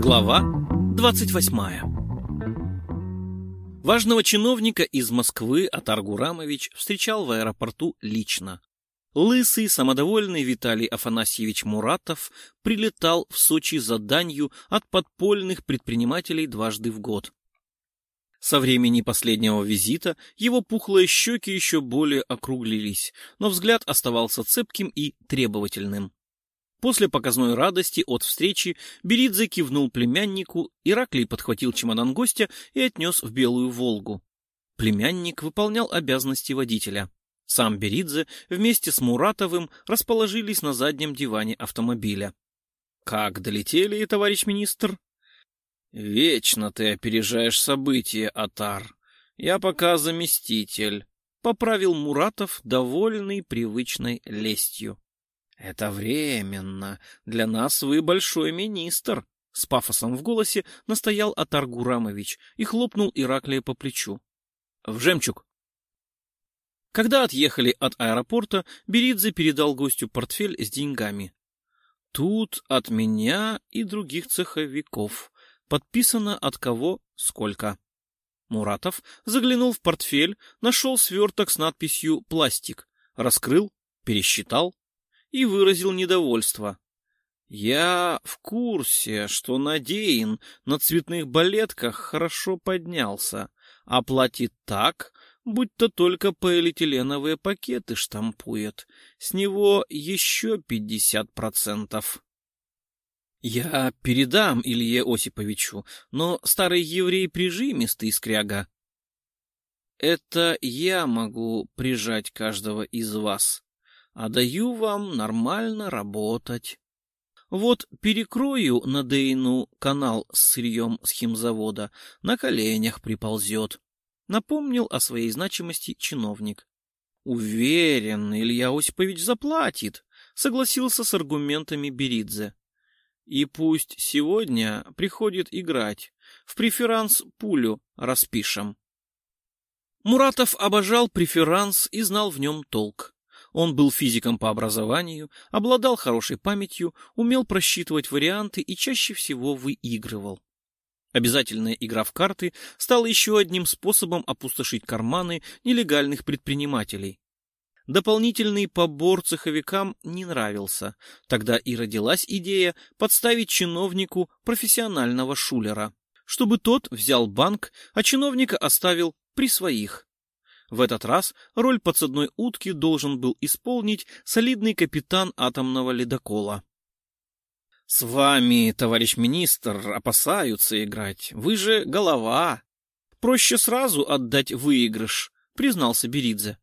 Глава 28 Важного чиновника из Москвы Атар Гурамович встречал в аэропорту лично. Лысый, самодовольный Виталий Афанасьевич Муратов прилетал в Сочи за данью от подпольных предпринимателей дважды в год. Со времени последнего визита его пухлые щеки еще более округлились, но взгляд оставался цепким и требовательным. После показной радости от встречи Беридзе кивнул племяннику, Ираклий подхватил чемодан гостя и отнес в Белую Волгу. Племянник выполнял обязанности водителя. Сам Беридзе вместе с Муратовым расположились на заднем диване автомобиля. — Как долетели, товарищ министр? — Вечно ты опережаешь события, Атар. Я пока заместитель, — поправил Муратов, довольный привычной лестью. «Это временно. Для нас вы большой министр», — с пафосом в голосе настоял Атар Гурамович и хлопнул Ираклия по плечу. «В жемчуг». Когда отъехали от аэропорта, Беридзе передал гостю портфель с деньгами. «Тут от меня и других цеховиков. Подписано от кого сколько». Муратов заглянул в портфель, нашел сверток с надписью «Пластик», раскрыл, пересчитал и выразил недовольство. Я в курсе, что Надеин на цветных балетках хорошо поднялся, а платит так, будто только полиэтиленовые пакеты штампует. С него еще пятьдесят процентов. Я передам Илье Осиповичу, но старый еврей прижимистый скряга. Это я могу прижать каждого из вас а даю вам нормально работать. Вот перекрою на Дейну канал с сырьем с химзавода, на коленях приползет. Напомнил о своей значимости чиновник. Уверен, Илья Осипович заплатит, согласился с аргументами Беридзе. И пусть сегодня приходит играть. В преферанс пулю распишем. Муратов обожал преферанс и знал в нем толк. Он был физиком по образованию, обладал хорошей памятью, умел просчитывать варианты и чаще всего выигрывал. Обязательная игра в карты стала еще одним способом опустошить карманы нелегальных предпринимателей. Дополнительный побор цеховикам не нравился. Тогда и родилась идея подставить чиновнику профессионального шулера, чтобы тот взял банк, а чиновника оставил при своих. В этот раз роль подсадной утки должен был исполнить солидный капитан атомного ледокола. — С вами, товарищ министр, опасаются играть. Вы же голова. Проще сразу отдать выигрыш, — признался Беридзе.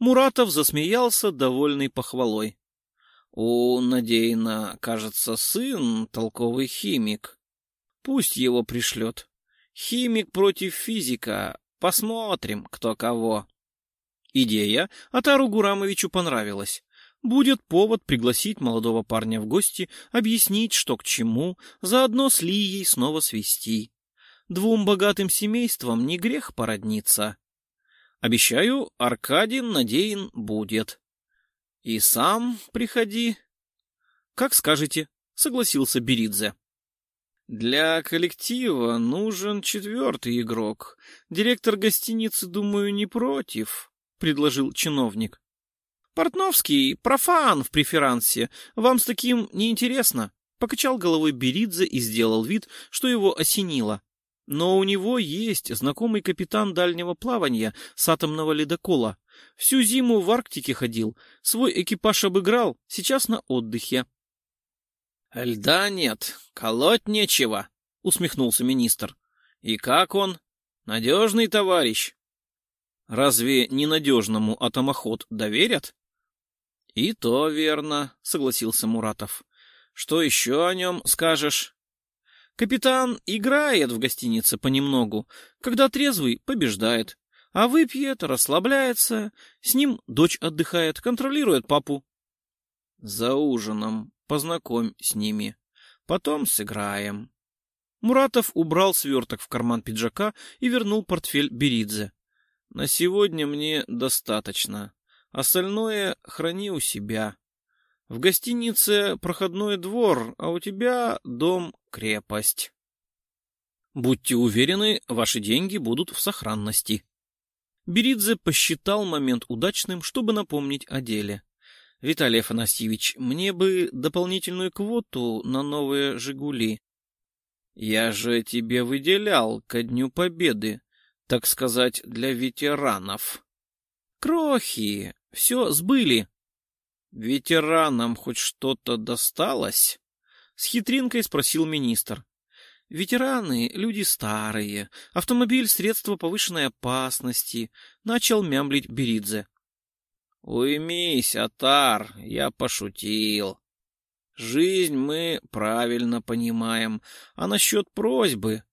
Муратов засмеялся, довольный похвалой. — У Надеина, кажется, сын толковый химик. Пусть его пришлет. Химик против физика, Посмотрим, кто кого. Идея Атару Гурамовичу понравилась. Будет повод пригласить молодого парня в гости, объяснить, что к чему, заодно с Лией снова свести. Двум богатым семействам не грех породниться. Обещаю, Аркадин Надеин будет. И сам приходи. Как скажете, согласился Беридзе. Для коллектива нужен четвертый игрок. Директор гостиницы, думаю, не против, предложил чиновник. Портновский профан в преферансе. Вам с таким не интересно? Покачал головой Беридзе и сделал вид, что его осенило. Но у него есть знакомый капитан дальнего плавания с атомного ледокола. Всю зиму в Арктике ходил, свой экипаж обыграл, сейчас на отдыхе. — Льда нет, колоть нечего, — усмехнулся министр. — И как он? Надежный товарищ. — Разве ненадежному атомоход доверят? — И то верно, — согласился Муратов. — Что еще о нем скажешь? Капитан играет в гостинице понемногу. Когда трезвый, побеждает. А выпьет, расслабляется. С ним дочь отдыхает, контролирует папу. За ужином Познакомь с ними. Потом сыграем. Муратов убрал сверток в карман пиджака и вернул портфель Беридзе. На сегодня мне достаточно. Остальное храни у себя. В гостинице проходной двор, а у тебя дом-крепость. Будьте уверены, ваши деньги будут в сохранности. Беридзе посчитал момент удачным, чтобы напомнить о деле. Виталий Афанасьевич, мне бы дополнительную квоту на новые «Жигули». Я же тебе выделял ко Дню Победы, так сказать, для ветеранов. Крохи, все сбыли. Ветеранам хоть что-то досталось? С хитринкой спросил министр. Ветераны — люди старые, автомобиль — средство повышенной опасности, начал мямлить Беридзе. Уймись, Атар, я пошутил. Жизнь мы правильно понимаем, а насчет просьбы...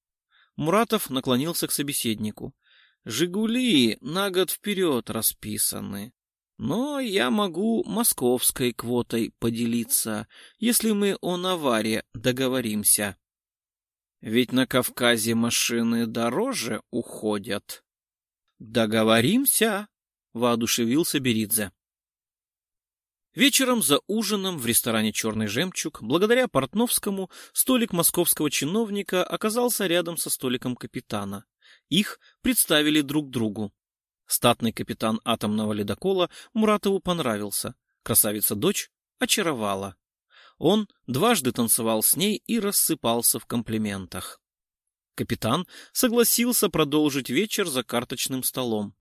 Муратов наклонился к собеседнику. «Жигули на год вперед расписаны. Но я могу московской квотой поделиться, если мы о наваре договоримся. Ведь на Кавказе машины дороже уходят. Договоримся, воодушевился Беридзе. Вечером за ужином в ресторане «Черный жемчуг» благодаря Портновскому столик московского чиновника оказался рядом со столиком капитана. Их представили друг другу. Статный капитан атомного ледокола Муратову понравился. Красавица-дочь очаровала. Он дважды танцевал с ней и рассыпался в комплиментах. Капитан согласился продолжить вечер за карточным столом.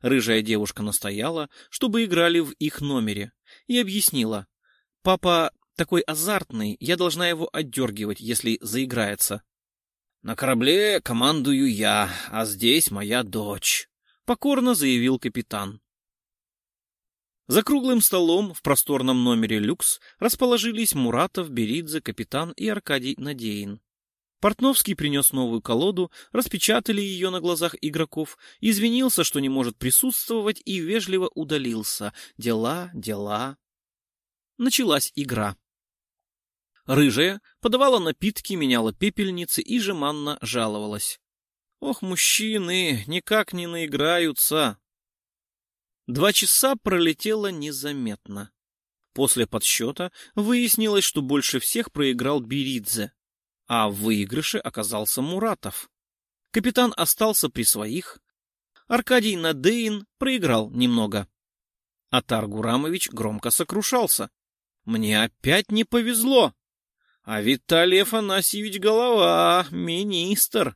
Рыжая девушка настояла, чтобы играли в их номере, и объяснила. «Папа такой азартный, я должна его отдергивать, если заиграется». «На корабле командую я, а здесь моя дочь», покорно заявил капитан. За круглым столом в просторном номере люкс расположились Муратов, Беридзе, капитан и Аркадий Надеин. Портновский принес новую колоду, распечатали ее на глазах игроков, извинился, что не может присутствовать, и вежливо удалился. Дела, дела. Началась игра. Рыжая подавала напитки, меняла пепельницы и жеманно жаловалась. Ох, мужчины, никак не наиграются. Два часа пролетело незаметно. После подсчета выяснилось, что больше всех проиграл Беридзе, а в выигрыше оказался Муратов. Капитан остался при своих. Аркадий Надеин проиграл немного. Атар Гурамович громко сокрушался. «Мне опять не повезло!» А Виталий Афанасьевич Голова, министр.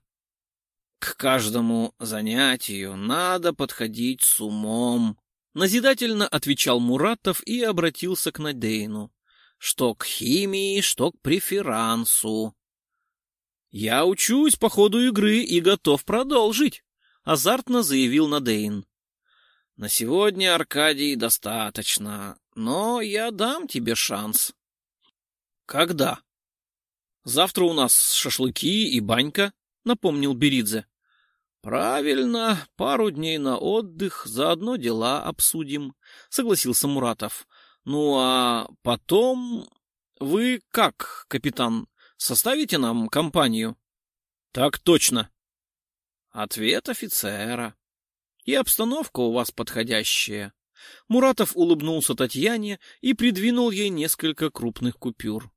К каждому занятию надо подходить с умом. Назидательно отвечал Муратов и обратился к Надейну. Что к химии, что к преферансу. Я учусь по ходу игры и готов продолжить, азартно заявил Надейн. На сегодня, Аркадий, достаточно, но я дам тебе шанс. Когда? Завтра у нас шашлыки и банька, напомнил Беридзе. Правильно, пару дней на отдых, заодно дела обсудим, согласился Муратов. Ну а потом вы как, капитан, составите нам компанию? Так точно. Ответ офицера. И обстановка у вас подходящая. Муратов улыбнулся Татьяне и придвинул ей несколько крупных купюр.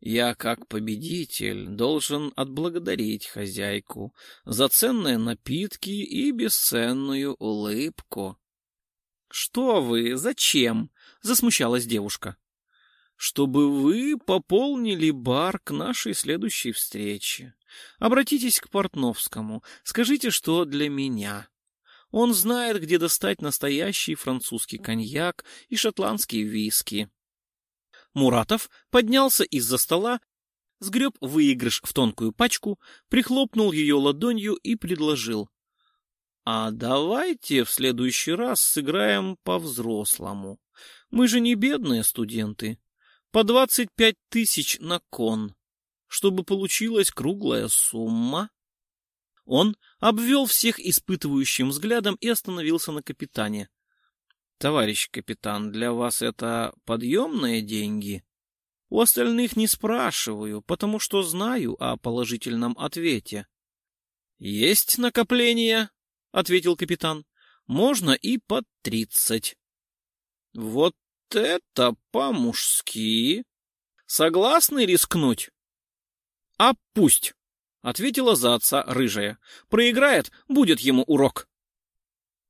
Я, как победитель, должен отблагодарить хозяйку за ценные напитки и бесценную улыбку. — Что вы? Зачем? — засмущалась девушка. — Чтобы вы пополнили бар к нашей следующей встрече. Обратитесь к Портновскому, скажите, что для меня. Он знает, где достать настоящий французский коньяк и шотландские виски. Муратов поднялся из-за стола, сгреб выигрыш в тонкую пачку, прихлопнул ее ладонью и предложил. — А давайте в следующий раз сыграем по-взрослому. Мы же не бедные студенты. По двадцать пять тысяч на кон, чтобы получилась круглая сумма. Он обвел всех испытывающим взглядом и остановился на капитане. Товарищ капитан, для вас это подъемные деньги? У остальных не спрашиваю, потому что знаю о положительном ответе. Есть накопление, ответил капитан. Можно и под тридцать. Вот это по-мужски. Согласны рискнуть? А пусть, ответила за отца рыжая. Проиграет, будет ему урок.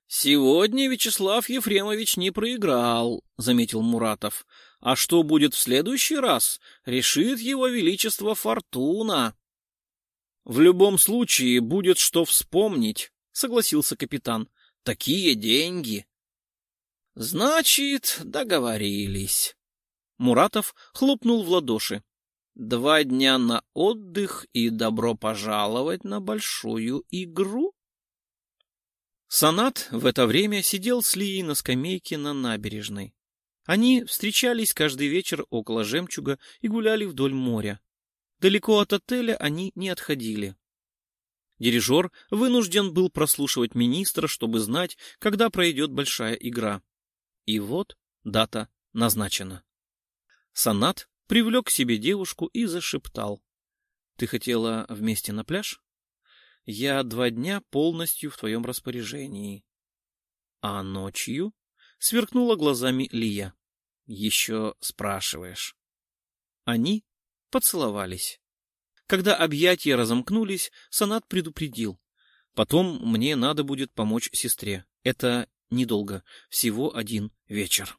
Сегодня Вячеслав Ефремович не проиграл, заметил Муратов. А что будет в следующий раз, решит его величество Фортуна. В любом случае будет что вспомнить, согласился капитан. Такие деньги. Значит, договорились. Муратов хлопнул в ладоши. Два дня на отдых и добро пожаловать на большую игру. Санат в это время сидел с Лией на скамейке на набережной. Они встречались каждый вечер около жемчуга и гуляли вдоль моря. Далеко от отеля они не отходили. Дирижер вынужден был прослушивать министра, чтобы знать, когда пройдет большая игра. И вот дата назначена. Санат привлек к себе девушку и зашептал. — Ты хотела вместе на пляж? Я два дня полностью в твоем распоряжении. А ночью? Сверкнула глазами Лия. Еще спрашиваешь. Они поцеловались. Когда объятия разомкнулись, Санат предупредил. Потом мне надо будет помочь сестре. Это недолго, всего один вечер.